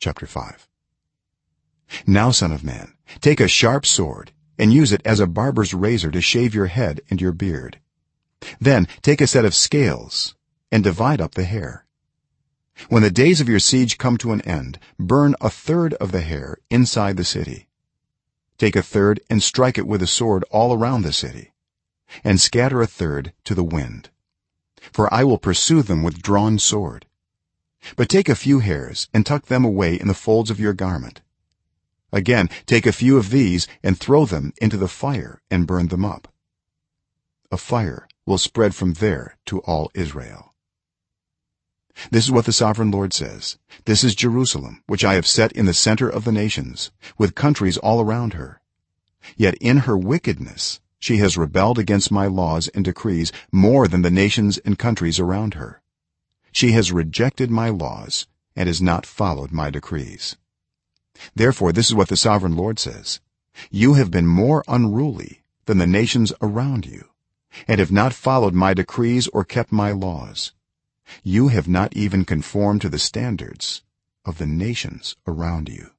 chapter 5 now son of man take a sharp sword and use it as a barber's razor to shave your head and your beard. Then take a set of scales and divide up the hair. When the days of your siege come to an end burn a third of the hair inside the city. Take a third and strike it with a sword all around the city and scatter a third to the wind. For i will pursue them with drawn sword but take a few hairs and tuck them away in the folds of your garment. Again take a few of these and throw them into the fire and burn them up. A fire will spread from there to all israel. This is what the sovereign lord says. This is jerusalem which i have set in the center of the nations with countries all around her. Yet in her wickedness she has rebelled against my laws and decrees more than the nations and countries around her she has rejected my laws and has not followed my decrees. Therefore this is what the sovereign lord says. You have been more unruly than the nations around you and have not followed my decrees or kept my laws. You have not even conformed to the standards of the nations around you.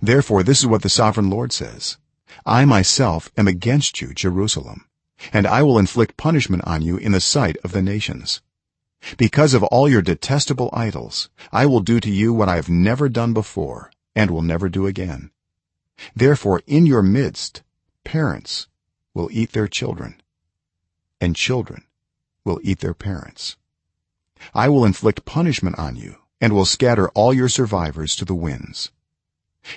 Therefore this is what the sovereign lord says. I myself am against you jerusalem and i will inflict punishment on you in the sight of the nations because of all your detestable idols i will do to you what i have never done before and will never do again. Therefore in your midst parents will eat their children and children will eat their parents. I will inflict punishment on you and will scatter all your survivors to the winds.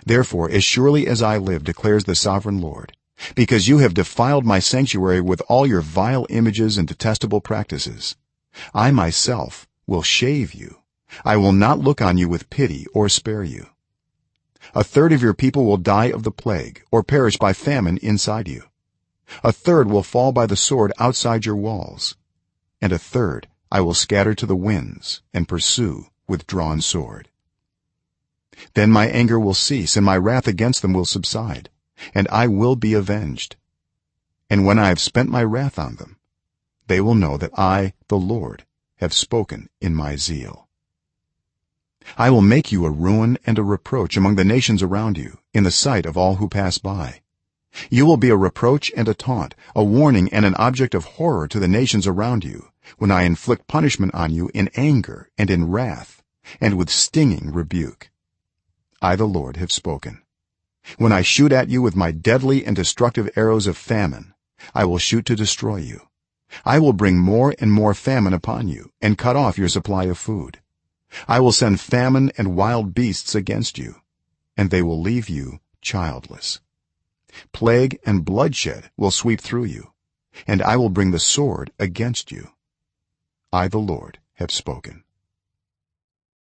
Therefore as surely as i live declares the sovereign lord because you have defiled my sanctuary with all your vile images and detestable practices i myself will shave you. I will not look on you with pity or spare you. A third of your people will die of the plague or perish by famine inside you. A third will fall by the sword outside your walls. And a third i will scatter to the winds and pursue with drawn sword. Then my anger will cease and my wrath against them will subside and i will be avenged. And when i have spent my wrath on them they will know that i the lord have spoken in my zeal. I will make you a ruin and a reproach among the nations around you in the sight of all who pass by. You will be a reproach and a taunt a warning and an object of horror to the nations around you when i inflict punishment on you in anger and in wrath and with stinging rebuke. I the lord have spoken. When i shoot at you with my deadly and destructive arrows of famine i will shoot to destroy you i will bring more and more famine upon you and cut off your supply of food. I will send famine and wild beasts against you and they will leave you childless. Plague and bloodshed will sweep through you and i will bring the sword against you. I the lord have spoken